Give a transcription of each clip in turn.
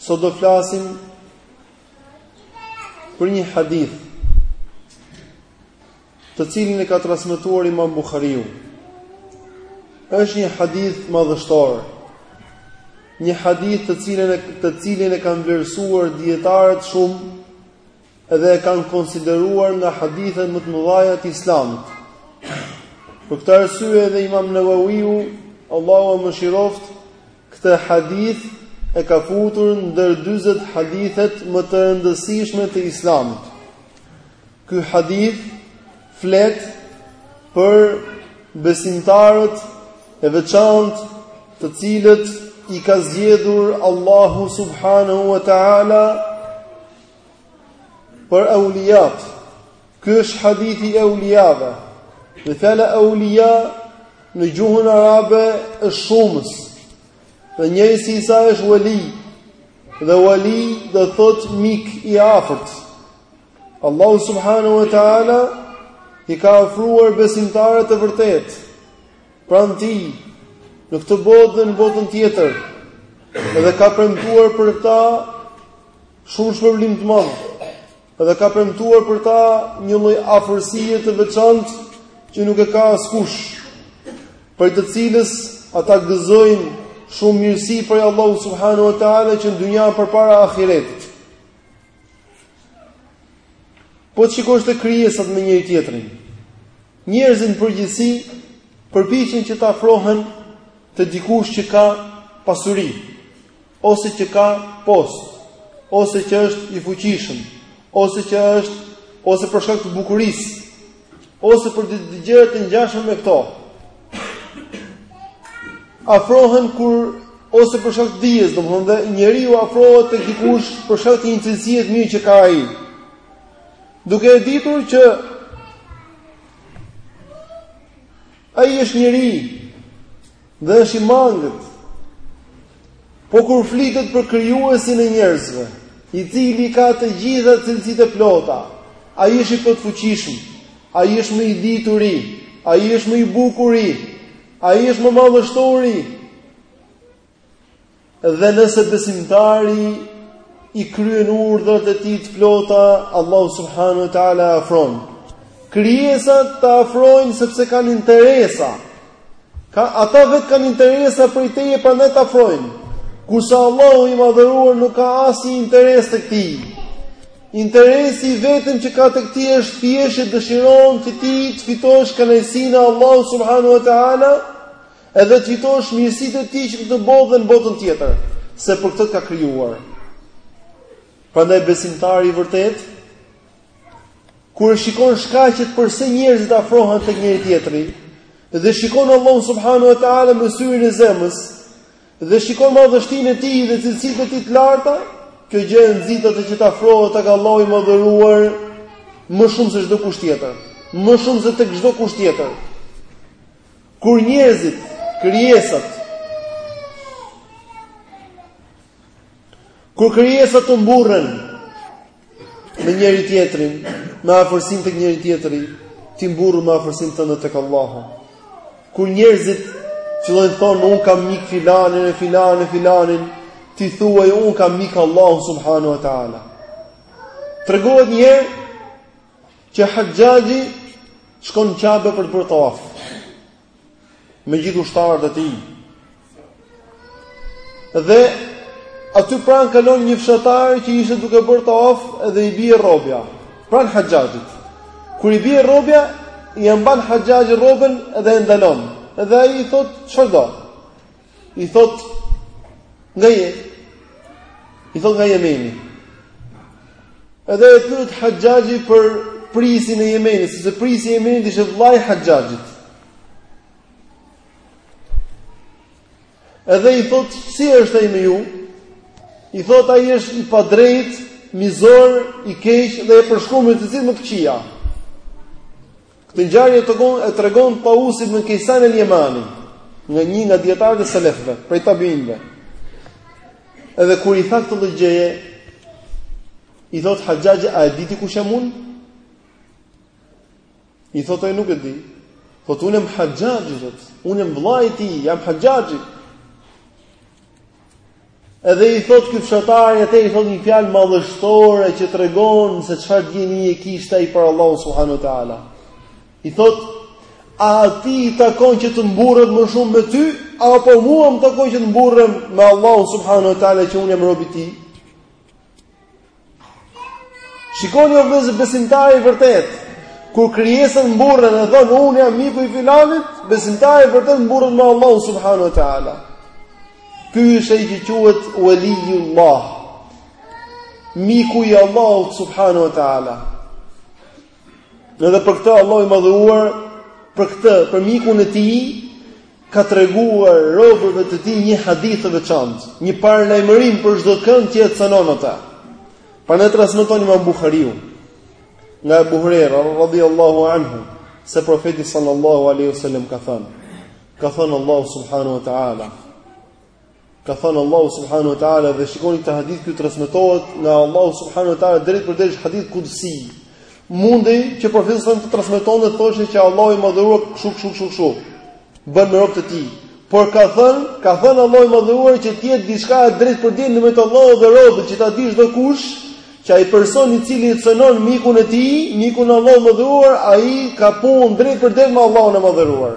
Sot do flasim për një hadith të cilin e ka transmetuar Imam Buhariu. Është një hadith madhështor. Një hadith të cilin e kanë vlerësuar dietarët shumë dhe e kanë konsideruar nga hadithet më të mëdhaja të Islamit. Për këtë arsye edhe Imam Nawawiu, Allahu e mëshiroftë, këtë hadith e ka futur ndër 40 hadithet më të rëndësishme të Islamit. Ky hadith flet për besimtarët e veçantë të cilët i ka zgjedhur Allahu subhanahu wa taala për euliat. Ky është hadithi i euliave. Dhe fjala eulia në gjuhën arabe është shumës. Dhe njëjësi i saj është wali. Dhe wali do thotë mik i afërt. Allahu subhanahu wa taala i ka afruar besimtarët e vërtetë pranë tij në këtë botë dhe në botën tjetër. Edhe ka premtuar për ta Shumë shpërblim të madh. Dhe ka premtuar për ta një lloj afërsie të veçantë që nuk e ka askush. Prej të cilës ata gëzojnë shumë mirësi prej Allahut subhanahu wa taala që në dynja përpara ahiretit. Po të shikosh te krijesat me njëri-tjetrin. Njerëzit në përgjithësi përpiqen që të afrohen te dikush që ka pasuri. ose që ka post, ose që është i fuqishëm, ose që është ose për shkak të bukurisë, ose për gjëra të ngjashme me këto. Afrohen kur ose për shkak të dijes, domethënë dhe njeriu afrohet tek dikush për shkak të një cilësie të mirë që ka ai. Duke e ditur që ai është njeri Dhe është i mangët. Po kur flitet për krijuesin e njerëzve, i cili ka të gjitha cilësitë e plota, ai është i plotfuqishëm, ai është më i dituri, ai është më i bukuri, ai është më madhështori. Dhe nëse besimtari i kryen urdhrat e tij të plota, Allahu subhanahu wa taala e afron. Krijesat të afrojnë sepse kanë interesa. Ka ata vetë kanë interesa prej teje prandaj të afrojnë. Kurse Allahu i madhëruar nuk ka asnjë interes tek ti. Interesi i vetëm që ka tek ti është thjesht dëshiron që ti të fitosh kënaqësinë e Allahut subhanahu wa taala Edhe të fitosh mirësitë e Tij që në këtë botë dhe në botën tjetër, se për këtë të ka krijuar. Prandaj besimtari i vërtetë kur e shikon shkaqet përse njerëzit afrohen tek njëri tjetri dhe shikon Allahun subhanu wa taala me syrin e zemrës dhe shikon madhështinë e tij dhe cilësitë e tij të larta, kjo gjë e nxit atë që të afrohet tek Allahu i madhëruar më shumë se çdokush tjetër, më shumë se tek çdokush tjetër. Kur njerëzit, krijesat, kur krijesat të mburren me njëri tjetrin, me afërsinë tek njëri tjetri, ti mburru me afërsinë tënde tek Allahu. Kur njerëzit fillojnë të thonë un kam mik filanin e filanin e filanin, ti thuaj un kam mik Allahu subhanahu wa taala. Tregohet një herë Që Haxhaxhi shkon në Qabe për të bërë tawaf. Me gjithë ushtarët e tij. Dhe aty pranë kalon një fshatar që ishte duke bërë tawaf dhe i bie rrobja. Pranë Haxhaxhit. Kur i bie rrobja, i mban Haxhaxhi rrobën dhe e ndalon. Dhe ai i thotë çfarë do? I thot, nga je? I thot, nga Jemeni. Edhe e pyet Haxhaxhi për prijësin e Jemenit, sepse prijësi i Jemenit ishte vëllai i Haxhaxhit. Edhe i thot, si është ai me ju? I thot, ai është i padrejt, mizor, i keq dhe e përshkruan me cilësi më të këqija. Këtë ngjarje tregon e tregon Tausi ibn Kaysan al-Yamani, nga një nga dijetarët e selefëve, prej tabiinëve. Edhe kur i tha këtë gjëje, i thot Haxhaxhi, a e di ti kush jam unë? I thot ai nuk e di. Thot unë jam Haxhaxhi, thot. Unë jam vëllai i tij, jam Haxhaxhi. Edhe i thot ky fshatari atëherë i thot një fjalë madhështore që tregon se çfarë bindje kishte ai për Allahu subhanahu wa taala. I thot atij i takon që të mburret më shumë me ty apo mua më takon që të mburrem me Allahu subhanahu wa taala që unë jam rob i tij? Shikoni o vëllezër besimtari i vërtetë, kur krijesat mburren dhe thonë unë jam miku i filanit, besimtari i vërtetë mburret me Allahu subhanahu wa taala. Ky është ai që quhet Waliullah. Miku i Allahut subhanahu wa taala. Edhe për këtë Allahu i madhëruar, për këtë, për mikun e tij, ka treguar robërve të tij një hadith të veçantë, një paralajmërim për çdokënd që e cenon atë. Pra na e transmeton imam Buhariu, nga Ebu Hurejra, radhi Allahu anhu, se profeti sallallahu alejhi wa sallam ka thënë, ka thënë Allahu subhanahu wa ta'ala, Ka thënë Allahu subhanahu wa taala dhe shikoni këtë hadith që transmetohet nga Allahu subhanahu wa taala drejtpërdrejt hadith kudsi. Mund që profeti të transmetonte dhe të thoshte që Allahu i madhëruar kështu kështu kështu kështu bën me robët e tij. Por ka thënë, ka thënë Allahu i madhëruar që të jetë diçka e drejtpërdrejtë në mes të Allahut dhe robit që ta dijë çdokush, që ai person i cili e cenon mikun e tij, mikun e Allahut të madhëruar, ai ka punë drejtpërdrejt me Allahun e madhëruar.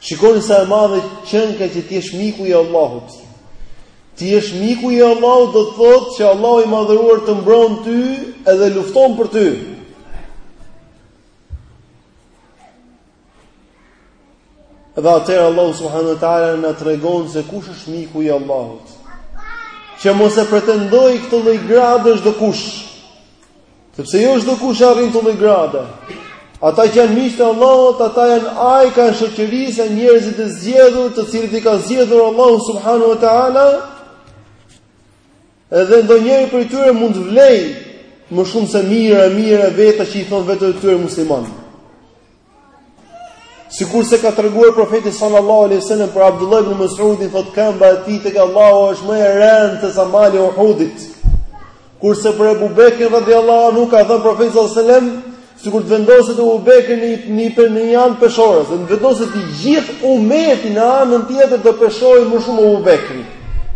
Shikoni sa e madhe qenka që të jesh miku i Allahut. Të jesh miku i Allahut do të thotë që Allahu i madhëruar të mbron ty edhe lufton për ty. Dhe atëherë Allahu subhanahu wa ta'ala na tregon se kush është miku i Allahut. Që mos e pretendojë këtë lloj grade çdokush. Sepse jo çdokush arrin atë lloj grade. Ata që janë miqtë e Allahut, ata janë ajka e shoqërisë, njerëzit e zgjedhur, të cilët i ka zgjedhur Allahu subhanahu wa taala. Edhe ndonjëri prej tyre mund të vlejë më shumë se mijëra e mijëra veta që i thonë vetes së tyre musliman. Sikurse ka treguar profeti sallallahu alaihi sallam për Abdullah ibn Mesudin, thotë këmba e tij tek Allahu është më e rëndë sesa mali i Uhudit. Kurse për Ebu Bekrin radhi Allahu anhu ka thënë profeti sallallahu alaihi sallam, sikur të vendoset Ebu Bekri një, një për një janë pëshorës, dhe në vendoset i gjithë umeti në anën tjetër do peshojë më shumë Ebu Bekri.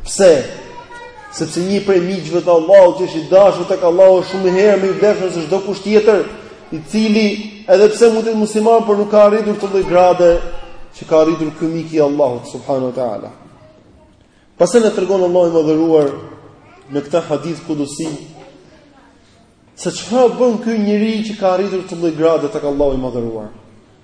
Pse? Sepse një prej miqve të Allahut që është i dashur tek Allahu është shumë herë më i vlefshëm se çdokush tjetër, i cili edhe pse mund të jetë musliman, por nuk ka arritur atë lloj grade që ka arritur ky mik i Allahut subhanahu wa taala. Pastaj na tregon Allahu i madhëruar në këtë hadith kudsi se çfarë bën ky njeri që ka arritur atë lloj grade tek Allahu i mëdhëruar.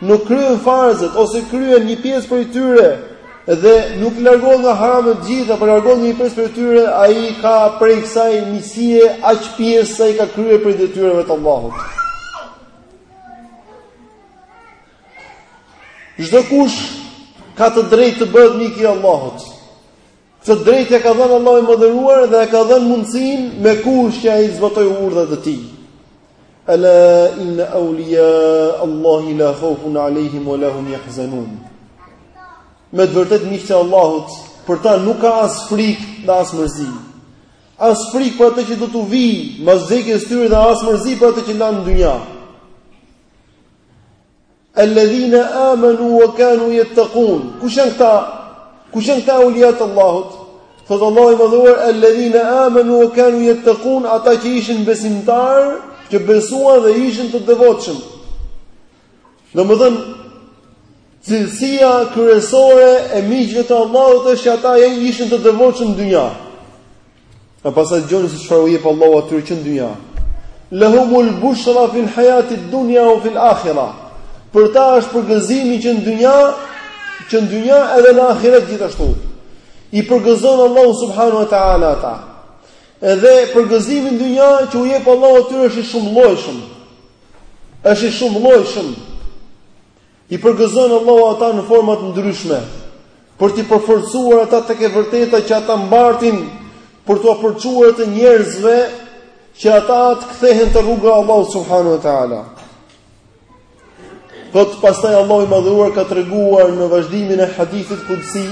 nuk kryen farzet ose kryen një pjesë prej tyre dhe nuk largohet nga haramet të gjitha, por largon një pjesë prej tyre, ai ka prej kësaj miqësie aq pjesë sa i ka kryer prej detyrave të Allahut. Çdokush ka të drejtë të bëhet mik i Allahut. Të drejtë e ka dhënë Allahu i madhëruar dhe e ka dhënë mundësinë me kusht që ai të zbatojë urdhrat e tij. Ala inna awliya Allahi la khawfun alayhim wa la hum yahzanun. Me të vërtetë miqtë e Allahut, për ta nuk ka as frikë dhe as mërzi. As frikë për atë që do t'u vijë mas vdekjes tyre dhe as mërzi për atë që lanë në dynja. Alladhina amanu wa kanu yattaqun. Kush janë këta? Kush janë këta evliat e Allahut? Thotë Allahu i madhëruar, "Alladhina amanu wa kanu yattaqun", ata që ishin besimtarë, që besuan dhe ishin të devotshëm. Domethënë, cilësia kryesore e miqve të Allahut është që ata janë ishin të devotshëm në dynja. E pastaj dëgjoni se çfarë u jep Allahu atyre që në dynja. Lahumul bushra fil hayati dunya wa fil akhirah. Për ta është përgëzimi që në dynja, që në dynja edhe në ahiret gjithashtu. I përgëzon Allahu subhanahu wa taala ata. Edhe përgëzimi në dynja që u jep Allahu atyre është i shumëllojshëm. Është i shumëllojshëm. I përgëzon Allahu ata në forma të ndryshme për t'i përforcuar ata tek e vërteta që ata mbartin për t'ua përçuar atë njerëzve që ata të kthehen te rruga e Allahut subhanahu wa taala. Thotë pastaj Allahu i madhëruar ka treguar në vazhdimin e hadithit kudsi,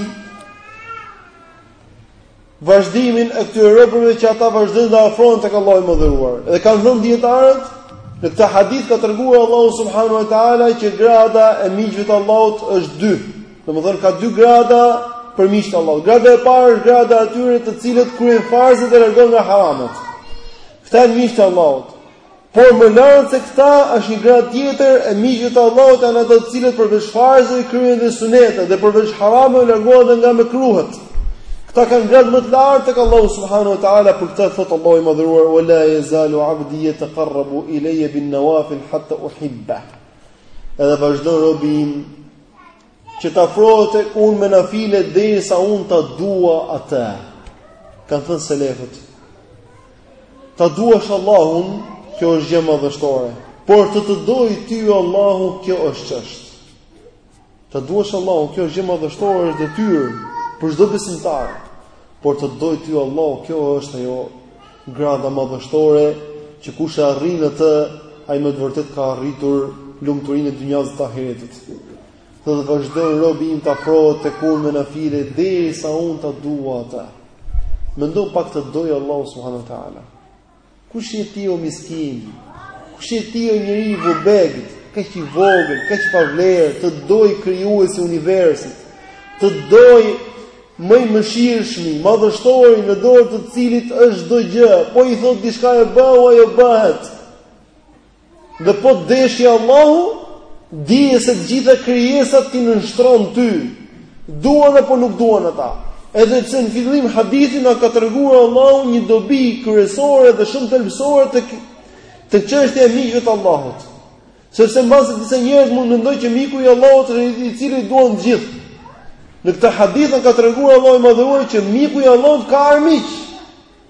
vazhdimin e këtyre robërve që ata vazhdojnë të afrohen tek Allahu i madhëruar. Dhe kanë thënë dijetarët në këtë hadith ka treguar Allahu subhanahu wa taala që grada e miqve të Allahut është dy. Domethënë ka dy grada për miqtë e Allahut. Grada e parë është grada e atyre të cilët kryejnë farzet dhe largohen nga haramat. Këta janë miqtë e Allahut. Por më lart se këta është një gradë tjetër e miqve të Allahut janë ata të cilët përveç farzeve i kryejnë dhe sunetet dhe përveç harameve largohen dhe nga mekruhet. Këta kanë gradë më të lartë tek Allahu subhanahu wa taala për këtë thotë Allahu i madhëruar wa la yazalu abdi yataqarrabu ilayya bin nawafil hatta uhibba. Edhe vazhdon robi im Që të afrohet te unë me nafile derisa unë ta dua atë. Kanë thënë selefët: Ta duash Allahun, kjo është gjë madhështore. Por të të dojë ty Allahu, kjo është çështja. Ta duash Allahun, kjo është gjë madhështore, është detyrë për çdo besimtar. Por të dojë ty Allahu, kjo është ajo grada madhështore që kush e arrin atë, ai me të vërtetë ka arritur lumturinë e dynjasë dhe të ahiretit. Do të vazhdojë robi im të afrohet tek unë me nafile, derisa unë ta dua atë. Mendo pak, të dojë Allahu subhanahu wa taala. Kush je ti o miskin? Kush je ti o njeri i vobekt, kaq i vogël, kaq pa vlerë, të dojë krijuesi i universit, të dojë më i mëshirshmi, madhështori në dorë të cilit është çdo gjë, po i thotë diçkaje bëhu ajo bëhet. Dhe po të deshi Allahu, dije se të gjitha krijesat t'i nënshtron ty, duan apo nuk duan ata. Edhe pse në fillim të hadithit na ka treguar Allahu një dobi kryesore dhe shumë thelbësore te çështja e miqve të Allahut. Sepse mbase disa njerëz mund mendojnë që miku i Allahut është ai të cilin e duan të gjithë. Në këtë hadith ka treguar Allahu i madhëruar që miku i Allahut ka armiq.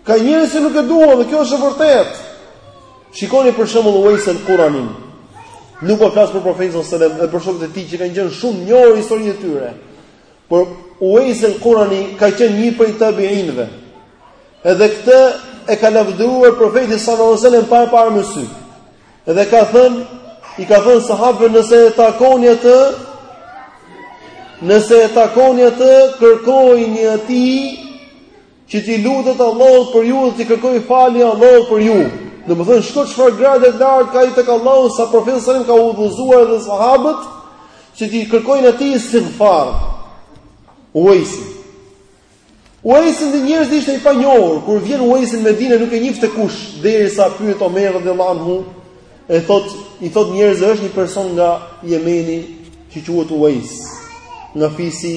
Ka njerëz që nuk e duan dhe kjo është e vërtetë. Shikoni për shembull Uejs el Karanin. Nuk po flas për profetin sallallahu alajhi wasallam dhe për shokët e tij që kanë qenë shumë e njohur historia e tyre. Por Uejs el Karani ka qenë një prej tabiinëve. Edhe këtë e ka lavdëruar profeti sallallahu alajhi wasallam pa e parë me sy. Edhe ka thënë, i ka thënë sahabëve nëse e takoni atë, nëse e takoni atë, kërkojini atij Që t'i lutet Allahut për ju dhe t'i kërkojë falje Allahut për ju. Domethënë shiko çfarë grade të lartë ka ai tek Allahu sa profeti sallam ka udhëzuar dhe sahabët që t'i kërkojnë atij istighfar. Uejsi. Uejsi ndër njerëzit ishte i panjohur, kur vjen Uejsi në Medinë nuk e njihte kush, derisa pyet Omeri radhiyallahu anhu, e thotë i thotë njerëzve është një person nga Jemeni që quhet Uejs, nga fisi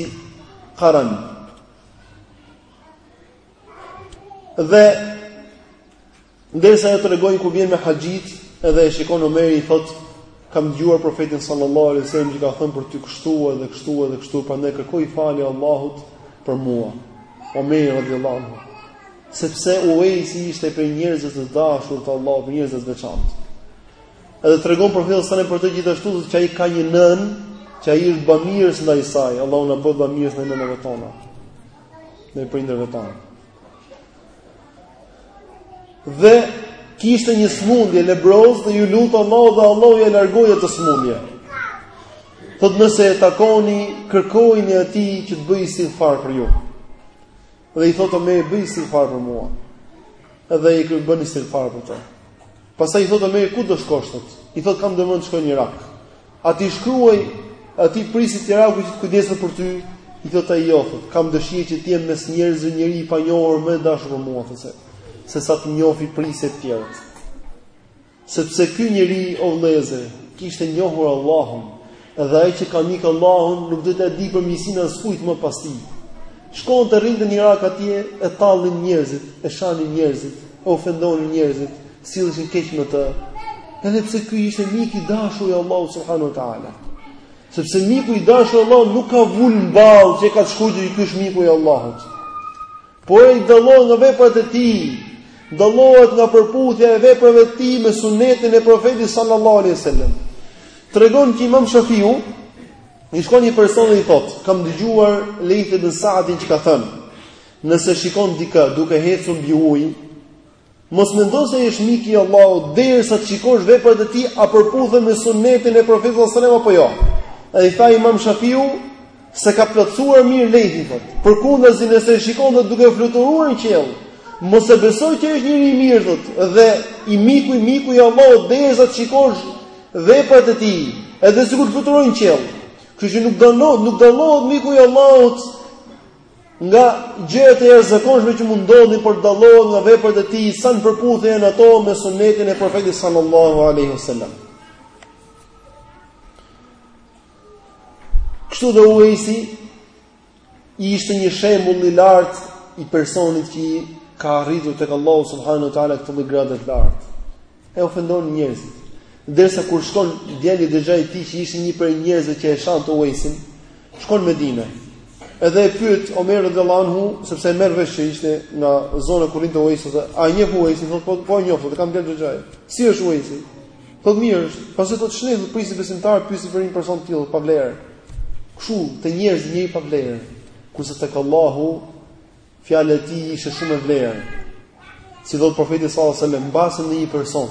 Karan. Dhe derisa ia tregojnë kur vjen me haxhitë, edhe e shikon Omeri i thotë kam dëgjuar profetin sallallahu alaihi wasallam që ka thënë për ty kështu edhe kështu edhe kështu, prandaj kërkoji falje Allahut për mua. Omeri radhiyallahu anhu. Sepse Uejsi ishte prej njerëzve të dashur të Allahut, prej njerëzve të veçantë. Edhe tregon profeti sallam për atë gjithashtu që ai ka një nënë, që ai është bamirës ndaj saj, Allahu na bëftë bamirës ndaj nënave tona. Ndaj prindërve tanë. Dhe kishte një sëmundje lebroz dhe iu lut Allahut dhe Allahu ia largoi atë sëmundje. Thotë nëse e takoni, kërkojini atij që të bëjë istighfar për ju. dhe i thotë Omeri bëj istighfar për mua. Dhe i kërkon bën istighfar për të. Pastaj i thotë Omeri ku do shkosh tash? I thotë kam ndërmend të shkoj në Irak. A t'i shkruaj atij prijësit të Irakut që të kujdeset për ty. I thotë ai jo, thotë, kam dëshirë që të jem mes njerëzve njeri i panjohur, më e dashur për mua, thotë sesa të më njohë prijësi e të tjerët. Sepse ky njeri, o vëllezër, kishte njohur Allahun, dhe ai që ka mik Allahun nuk do ta di për miqësinë e askujt më pas tij. Shkonte rrinte në Irak atje, e tallnin njerëzit, e shanin njerëzit, e ofendonin njerëzit, silleshin keq me të. Edhe pse ky ishte mik i dashur i Allahut subhanahu wa taala. Sepse miku i dashur i Allahut nuk ka vulë në ballë që e ka të shkruar që ky është miku i Allahut. Por ai dallohet nga veprat e tij, dallohet nga përputhja e veprave të tij me sunetin e profetit sallallahu alaihi wasallam. Tregon që Imam Shafiu i shkon një person dhe i thotë, kam dëgjuar Leith ibn Sa'din që ka thënë, nëse shikon dikë duke ecur mbi ujë, Mos mendo se është mik i Allahut derisa të shikosh veprat e tij a përputhen me sunetin e Profetit sallallahu alajhi wasallam apo jo. I tha Imam Shafiu s'e ka plotësuar mirë Leithi thot. Përkundazi nëse e shikon dhe duke fluturuar në qiell, mos e beso që është njeri i mirë thot dhe i miku i miku i Allahut derisa të shikosh veprat e tij, edhe sikur të fluturojë në qiell. Kështu që nuk dallohet, nuk dallohet miku i Allahut Nga gjërat e jashtëzakonshme që mund të ndodhin por dallohet nga veprat e tij, sa në përputhje janë ato me sunetin e profetit sallallahu alaihi wasallam. Kështu dhe Uejsi ishte një shembull i lartë i personit që ka arritur tek Allahu subhanahu wa taala këtë gradë të lartë. e ofendonin njerëzit. Derisa kur shkon djali i xhaxhait tij që ishte një prej njerëzve që e shante Uaisin, shkon në Medinë. Edhe e pyet Omer radhiyallahu anhu, sepse e merr vesh që ishte nga zona ku rrinte Uaisi, a e njeh Uaisin thotë po e njoh, thotë e kam djalë xhaxhai. Si është Uaisi? Po mirë është, po si thot çne ti prijësi i besimtarëve, pyet për një person të tillë pa vlerë. Kshu te njerëzit njeri pa vlerë, kurse tek Allahu Fjala e tij ishte shumë e vlerë. Si thot profeti sallallahu alajhi wasallam mbase ndonjë person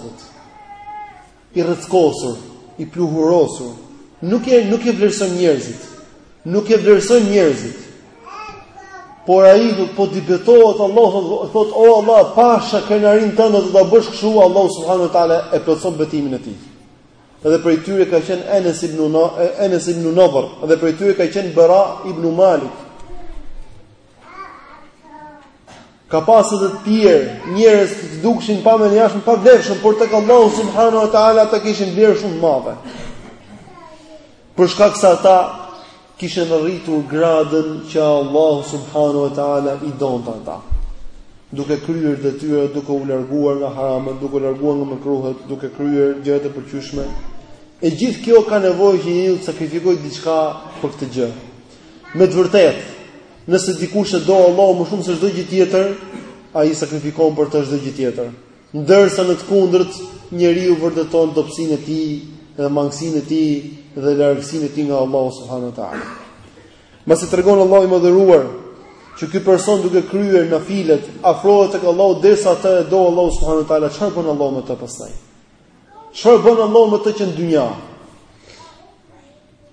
i rreckosur, i pluhurosur, nuk e nuk e vlerësojnë njerëzit. Nuk e vlerësojnë njerëzit. Por ai po t'i betohet Allahut thot o Allah pasha krenarinë tënde do ta bësh kështu Allahu subhanahu wa taala e plotson betimin e tij. Edhe prej tyre ka qen Enes ibn Enes ibn Nadhr, edhe prej tyre ka qen Bara ibn Malik. Ka pasë dhe të tjerë, njerëz që dukshin në pamje të jashtme të pavlefshëm, por tek Allahu subhanahu wa ta'ala ata kishin vlerë shumë të madhe. Për shkak se ata kishin arritur gradën që Allahu subhanahu wa ta'ala i donte ata. Duke kryer detyrat, duke u larguar nga haramet, duke u larguar nga mekruhet, duke kryer gjërat e pëlqyeshme. E gjithë kjo ka nevojë që njeriu të sakrifikojë diçka për këtë gjë. Me të vërtetë, nëse dikush e do Allahun më shumë se çdo gjë tjetër, ai sakrifikon për të çdo gjë tjetër. Ndërsa në të kundërt, njeriu vërteton dobësinë e tij dhe mangësinë e tij dhe largësinë e tij nga Allahu subhanahu wa taala. Mbasi tregon Allahu i madhëruar që ky person duke kryer nafilet afrohet tek Allahu derisa atë e do Allahu subhanahu wa taala, çfarë bën Allahu me të pastaj? Çfarë bën Allahu me të që në dynja?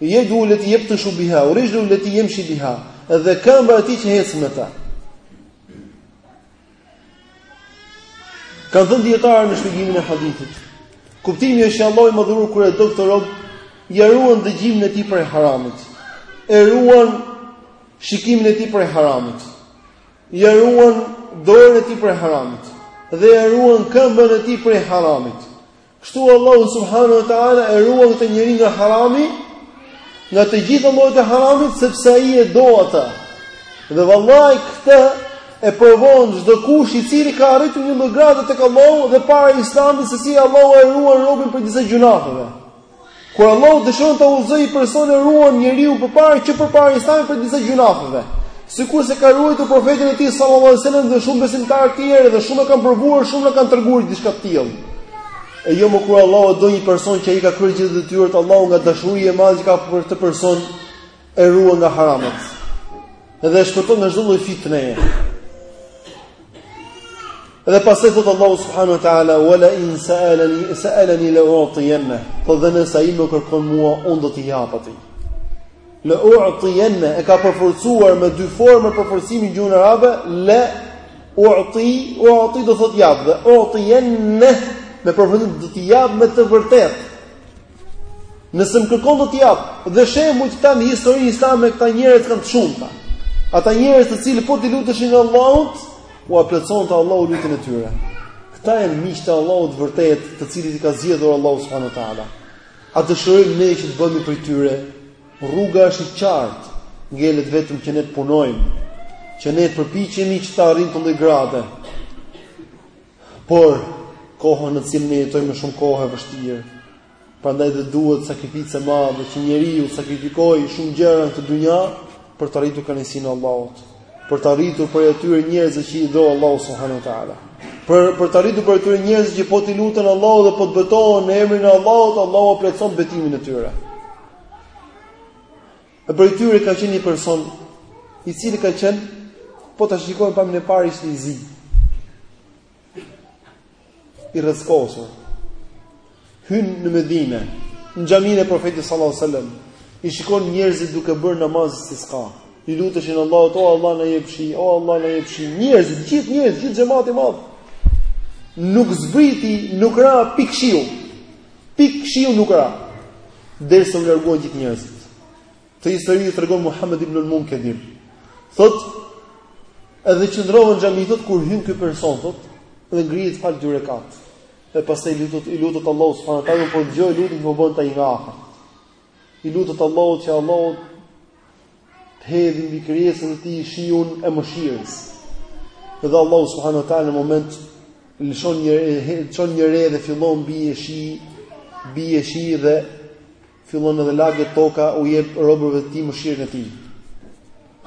Yadu lati yabtashu biha wa rijlu lati yamshi biha. Edhe këmba e tij që ecën me ta. Kanë thënë dijetarët në shpjegimin e hadithit. Kuptimi është që Allahu i madhëruar kur e do këtë rob, ia ruan dëgjimin e tij prej haramit. E ruan shikimin e tij prej haramit. Ia ruan dorën e tij prej haramit dhe ia ruan këmbën e tij prej haramit. Kështu Allahu subhanahu wa taala e ruan këtë njeri nga harami, nga të gjitha llojet e haramit sepse ai e do atë. Dhe vallahi këtë e provon çdokush i cili ka arritur një lloj grade tek Allahu dhe para Islamit se si Allahu e ruan robin prej disa gjynaheve. Kur Allahu dëshiron ta udhëzojë një person e ruan njeriun përpara që përpara Islamit prej disa gjynaheve. Sikurse ka ruajtur profetin e tij sallallahu alajhi wasallam dhe shumë besimtarë të tjerë dhe shumë e kanë provuar, shumë na kanë treguar diçka të tillë. E jo më kur Allahu e do një person që ai ka kryer gjithë detyrat Allahu nga dashuria e madhe që ka për këtë person, e ruan nga haramat. Edhe e shpëton nga çdo lloj fitneje. Dhe pastaj thotë Allahu subhanahu wa taala wala in sa'alani sa'alani la u'tiyanna. Thotë dhe nëse ai më kërkon mua, unë do t'i jap atij. La u'tiyanna e ka përforcuar me dy forma përforcimi në gjuhën arabe la u'ti u'ti do thotë jap dhe u'tiyanna me përforcim do t'i jap me të vërtetë. Nëse më kërkon do t'i jap dhe shembuj këta në historinë islame këta njerëz janë të shumta. Ata njerëz të cilët po t'i luteshin Allahut, ua plotësonte Allahu lutjen e tyre. Këta janë miqtë e Allahut vërtet, të cilët i ka zgjedhur Allahu subhanahu wa taala. A dëshirojmë ne që të bëhemi prej tyre? Rruga është e qartë, ngelet vetëm që ne të punojmë, që ne të përpiqemi që ta arrijmë këtë lloj grade. Por koha në të cilën ne jetojmë është shumë kohë e vështirë. Prandaj dhe duhet sakrificë e madhe që njeriu të sakrifikojë shumë gjëra në këtë dynja për të arritur kënaqësinë e Allahut, për të arritur prej atyre njerëzve që i do Allahu subhanahu wa taala. Për të arritur prej atyre njerëzve që po t'i luten Allahut dhe po të betohen në emrin e Allahut, Allahu ua plotëson betimin e tyre. Prej tyre ka qenë një person i cili ka qenë, po ta shikojmë pamjen e parë ishte i zi. I rreckosur. Hyn në Medine, në xhaminë e profetit sallallahu alejhi ue selam, i shikon njerëzit duke bërë namaz istiska. I luteshin Allahut, o Allah na jep shi, o Allah na jep shi, njerëzit, gjithë njerëzit, gjithë xhemat i madh. Nuk zbriti, nuk ra pikë shiu. Pikë shiu nuk ra. Derisa u larguan gjithë njerëzit. Këtë histori e tregon Muhammed ibn al-Munkadir. Thot edhe qëndrova në xhami thot kur hyn ky person thot dhe ngrihet fal dy rekat. Dhe pastaj lutet i lutet Allahu subhanahu wa taala po e dëgjoja lutjen që po bënte ai nga afër. I lutet Allahut që Allahu të hedhë mbi krijesat e tij shiun e mëshirës. Dhe Allahu subhanahu wa taala në moment lëshon një çon një re dhe fillon bie shi, bie shi dhe fillon edhe laget toka u jep robërve të tij mëshirën e tij.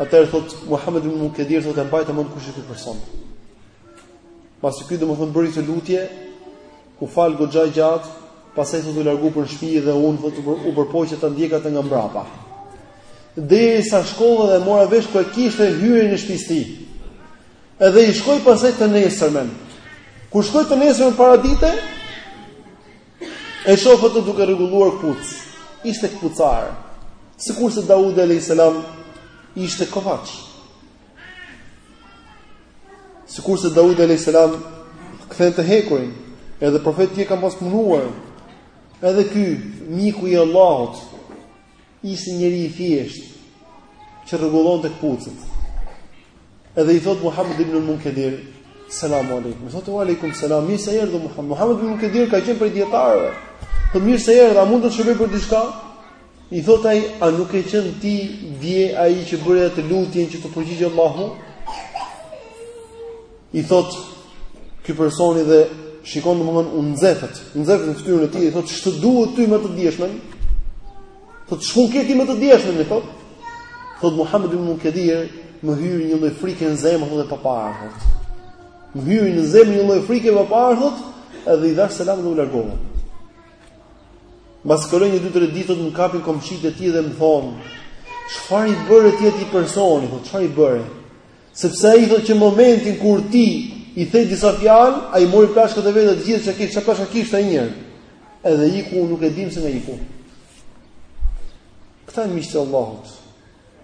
Atëherë thot Muhamedi ibn Munkedir thotë e mbajta mend kush është ky person. Pasi ky domethënë bëri këtë lutje, U fal goxha gjatë, pastaj thotë u largu për në shtëpi dhe unë thotë u përpoqja ta ndjek atë nga mbrapa. Derisa shkova dhe e mora vesh ku e kishte hyrjen e shpisë së tij. Edhe i shkoj pastaj të nesërmen. Kur shkoj të nesërmen paradite, e shof atë duke rregulluar këpucë. Ishte këpucar. Sikurse Daudi alejhis selam ishte kovaç. Sikurse Daudi alayhis salam kthente hekurin, edhe profetë të tjerë kanë pas punuar. Edhe ky miku i Allahut ishte njeri i thjeshtë që rregullonte këpucët. Edhe i thot Muhammed ibn Munkedir, selam aleikum. I thot ue aleikum selam, mirë se erdhe Muhammed. Muhammed ibn Munkedir ka qenë prej dijetarëve. Po mirë se erdhe, a mund të të shërbej për diçka? I thotë ai, a nuk ke qënë ti dje ai që bëri atë lutjen që t'u përgjigj Allahu? I thotë, ky personi dhe shikon në mënyrën u nxefet, nxefet në fytyrën e tij, i thotë, ç'të duhet ty me të djeshmen? Thotë, ç'punë ke ti me të djeshmen, i thotë? Thotë, Muhammed ibn Munkedir, më hyri një lloj frike në zemër, thotë, e paparë, thotë. Më hyri në zemër një lloj frike e paparë, thotë, edhe i dhashë selam dhe u largova. Mbas kaloi një dy tre ditë më kapin komshitë e tij dhe më thon, "Çfarë i bëre ti atij personi? Po çfarë i bëra?" Sepse ai thotë që momentin kur ti i the disa fjalë, ai mori plaçkat e veta të gjitha që kishte, çfarë plaçka kishte ai njeri. Edhe iku, nuk e dim se nga iku. Këta janë miqtë e Allahut,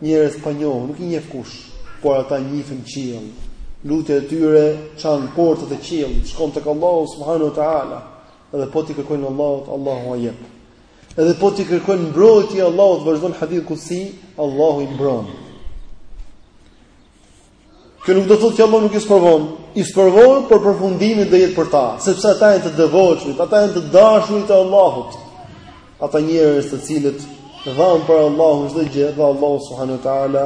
njerëz të panjohur, nuk i njef kush, por ata njifen në qiell, lutja e tyre çan portat e qiellit, shkon tek Allahu, subhanahu ue ta'ala, Edhe po t'i kërkojnë Allahut, Allahu ua jep. Edhe po t'i kërkojnë mbrojtje Allahut, vazhdon hadith kudsi, Allahu i mbron. Kjo nuk do të thotë që Allahu nuk i sprovon, i sprovon, por përfundimi do jetë për ta, sepse ata janë të devotshmit, ata janë të dashurit e Allahut. Ata njerëz të cilët dhanë për Allahun çdo gjë, dhe Allahu subhanahu wa taala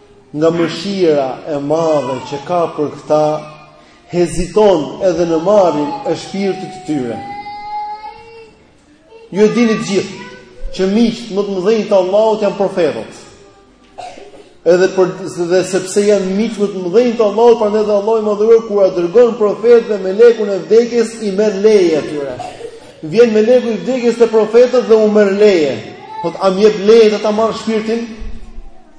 nga mëshira e madhe që ka për këta, heziton edhe në marrjen e shpirtit të tyre. Ju e dini të gjithë që miqtë më të mëdhenj të Allahut janë profetët. Edhe për dhe sepse janë miqtë më të mëdhenj të Allahut, prandaj dhe Allahu i madhëruar kur ua dërgon profetëve melekun e vdekjes i merr leje atyre. Vjen meleku i vdekjes te profetët dhe u merr leje. Po a më jep leje të ta marr shpirtin?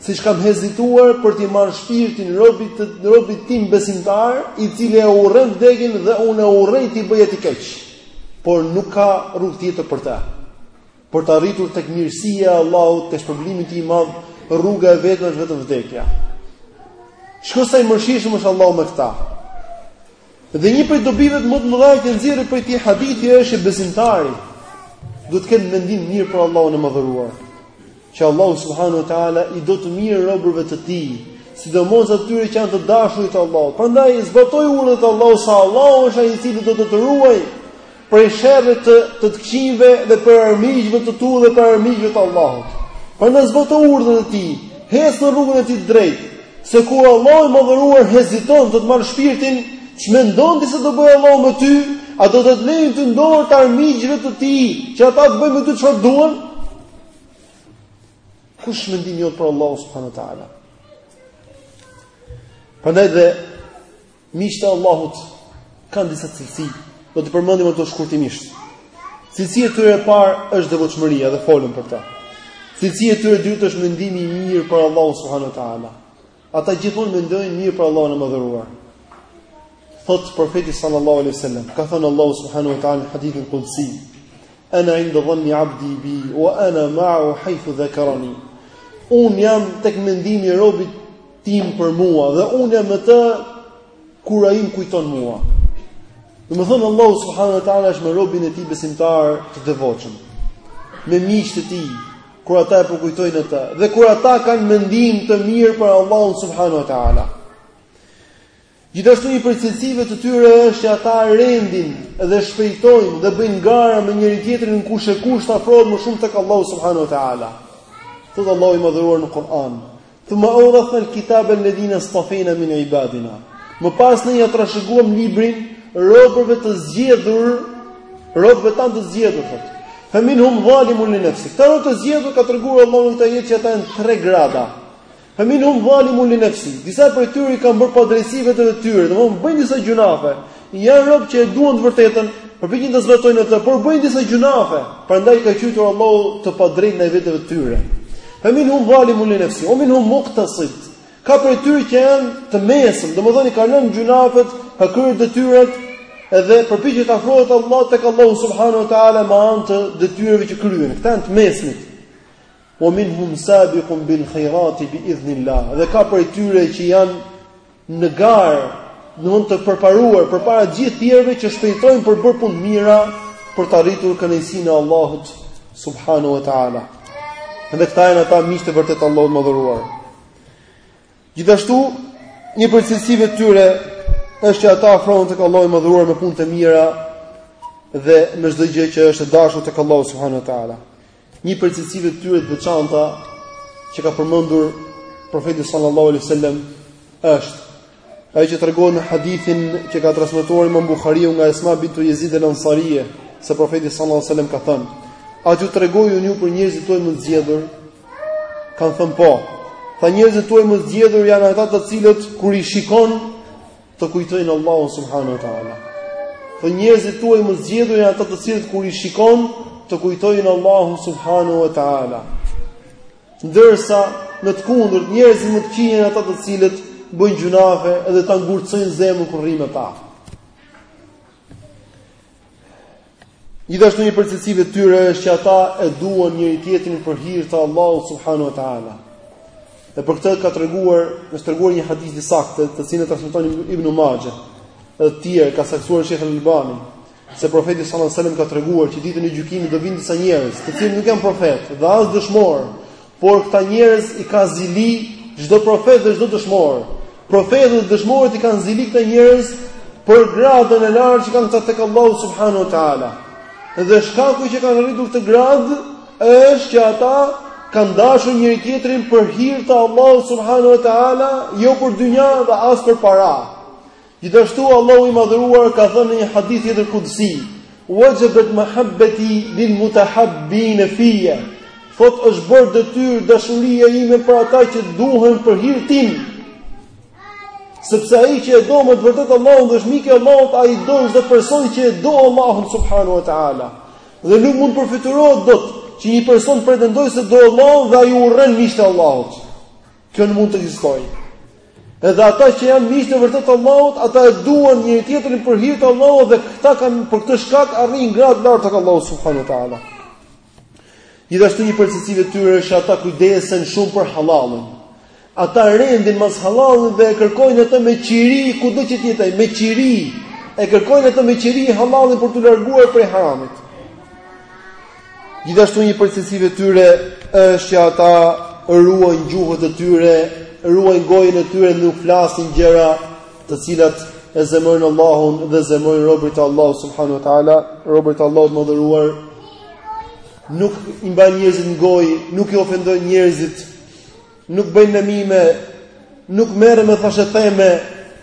siç kam hezituar për t'i marrë shpirtin robit të robit tim besimtar, i cili e urren vdekjen dhe unë e urrej t'i bëj atij keq. Por nuk ka rrugë tjetër për të. Për të arritur tek mirësia e Allahut, tek shpërblimi i madh, rruga e vetme është vetëm vdekja. Shiko sa i mëshirshëm është Allahu me këta. Dhe një prej dobive më të mëdha që nxirret prej këtij hadithi është që besimtari duhet të ketë mendim mirë për Allahun e madhëruar. Që Allahu subhanahu wa taala i do të mirën robërve të tij, sidomos atyre që janë të dashur të Allahut. Prandaj zbatoji urdhrat e Allahut se Allahu është ai i cili do të të ruajë prej sherrit të të të këqijve dhe prej armiqve të tu dhe prej armiqve të Allahut. Prandaj zbato urdhrat e tij, hec në rrugën e tij të drejtë, se kur Allahu i madhëruar heziton të të marrë shpirtin, ç'mendon ti se do bëjë Allahu me ty, a do të të lejë ty në dorë të armiqve të tij, që ata të bëjnë me ty çfarë duan? Ku është mendimi yt për Allahun subhanahu wa taala? Prandaj dhe Miqtë e Allahut kanë disa cilësi, do t'i përmendim ato shkurtimisht. Cilësia e tyre e parë është devotshmëria dhe folëm për të. Cilësia e tyre e dytë është mendimi i mirë për Allahun subhanahu wa taala. Ata gjithmonë mendojnë mirë për Allahun e madhëruar. Thotë profeti sallallahu alaihi wasallam, ka thënë Allahu subhanahu wa taala në hadithin kudsi, "Ana 'inda dhanni 'abdi bi wa ana ma'ahu haythu dhakarani." Unë jam tek mendimi i robit tim për mua dhe unë jam me të kur ai më kujton mua. Domethënë Allahu subhanahu wa taala është me robin e tij besimtar të devotshëm. Me miqtë e tij kur ata e përkujtojnë atë dhe kur ata kanë mendim të mirë për Allahun subhanahu wa taala. Gjithashtu një prej cilësive të tyre është që ata rendin dhe shpejtojnë dhe bëjnë gara me njëri tjetrin në kush e kush të afrohet më shumë tek Allahu subhanahu wa taala. Thot Allahu i madhëruar në Kur'an: "Thumma awrathna al-kitaba alladhina istafayna min ibadina." Më pas ne ia trashëguam librin robërve të zgjedhur, robëve tanë të zgjedhur thotë. Fa minhum zalimun li nafsi. Këta robë të zgjedhur ka treguar Allahu në këtë ajet që ata janë tre grada. Fa minhum zalimun li nafsi. Disa prej tyre i kanë bërë padrejtësi vetes së tyre, domthonë bëjnë disa gjunafe. Janë rob që e duan të vërtetën, përpiqen të zbatojnë atë, por bëjnë disa gjunafe. Prandaj i ka quajtur Allahu të padrejtë ndaj vetëve të tyre. Fa minhum zalimun li nafsi, wa minhum muqtasid. Ka prej tyre që janë të mesëm, domethënë kanë lënë gjunafet, ka kryer detyrat dhe përpiqet të afrohet Allahu tek Allahu subhanahu wa taala me anë të detyrave që kryen. Këta janë të mesmit. Wa minhum sabiqun bil khairati bi idhnillah. Dhe ka prej tyre që janë në garë, domethënë të përparuar përpara gjithë tjerëve që shpejtojnë për të bërë punë të mira për të arritur kënaqësinë e Allahut subhanahu wa taala. Dhe këta janë ata miqtë e vërtetë të Allahut të madhëruar. Gjithashtu, një prej cilësive të tyre është që ata afrohen tek Allahu i madhëruar me punë të mira dhe me çdo gjë që është e dashur tek Allahu subhanahu wa taala. Një prej cilësive të tyre të veçanta që ka përmendur profeti sallallahu alaihi wasallam është ajo që tregon në hadithin që ka transmetuar Imam Buhariu nga Esma bintu Yazid al-Ansariye se profeti sallallahu alaihi wasallam ka thënë A ju tregoj unë juve për njerëzit tuaj më të zgjedhur? Kan thënë po. Tha njerëzit tuaj më të zgjedhur janë ata të cilët kur i shikon Të kujtojnë Allahun subhanahu wa taala. Tha njerëzit tuaj më të zgjedhur janë ata të cilët kur i shikon të kujtojnë Allahun subhanahu wa taala. Ndërsa në të kundërt njerëzit më të këqinj janë ata të cilët bëjnë gjunafe dhe ta ngurtësojnë zemrën kur rri me ta. Gjithashtu një prej cilësive të tyre është që ata e duan njëri tjetrin për hir të Allahut subhanahu wa taala. Dhe për këtë ka treguar, është treguar një hadith i saktë, të cilin e transmeton Ibnu Maxhe, edhe të tjerë e ka saktësuar Sheikh Al-Albani, se profeti sallallahu alajhi wasallam ka treguar që ditën e gjykimit do vinë disa njerëz, të cilët nuk janë profetë, dhe as dëshmorë, Por këta njerëz i ka zili çdo profet dhe çdo dëshmor. Profetët dhe dëshmorët i kanë zili këta njerëz për gradën e lartë që kanë këta tek Allahu subhanahu wa taala. Dhe shkaku që e kanë arritur këtë gradë është që ata e kanë dashur njëri tjetrin për hir të Allahut subhanahu wa taala, jo për dynja dhe as për para. Gjithashtu Allahu i Madhëruar ka thënë në një hadith tjetër kudsi, "Wajabat mahabbati lil mutahabbin fiyya." Thotë është bërë detyrë dashuria ime për ata që duhen për hir tim. Sepse ai që e do me të vërtetë Allahun dhe është mik i Allahut, ai do çdo person që e do Allahun subhanahu wa taala. Dhe nuk mund të përfytyrohet dot që një person pretendon se do Allahun dhe ai urren miqtë e Allahut. Kjo nuk mund të ekzistojë. Edhe ata që janë miq të vërtetë të Allahut, ata e duan njëri tjetrin për hir të Allahut dhe këta kanë për këtë shkak arrijnë gradë të lartë tek Allahu subhanahu wa taala. Gjithashtu një prej cilësive të tyre është që ata kujdesen shumë për halallin. Ata rendin mas halallit dhe e kërkojnë atë me qiri kudo që të jetë ai, me qiri. E kërkojnë atë me qiri halallin për t'u larguar prej haramit. Gjithashtu një prej cilësive të tyre është që ata ruajnë gjuhët e tyre, ruajnë gojën e tyre dhe nuk flasin gjëra të cilat e zemërojnë Allahun dhe zemërojnë robërit e Allahut subhanahu wa taala, robërit e Allahut të Madhëruar. Nuk i mbajnë njerëzit në gojë, nuk i ofendojnë njerëzit, Nuk bëjnë nemime, nuk merren me thashetheme.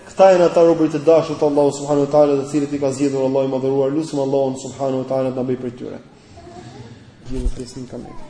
Këta janë ata robër të dashur të Allahut subhanahu wa taala, të cilët i ka zgjedhur Allahu i madhëruar, lusim Allahun subhanahu wa taala të na bëjë prej tyre. Gjithë festin kanë.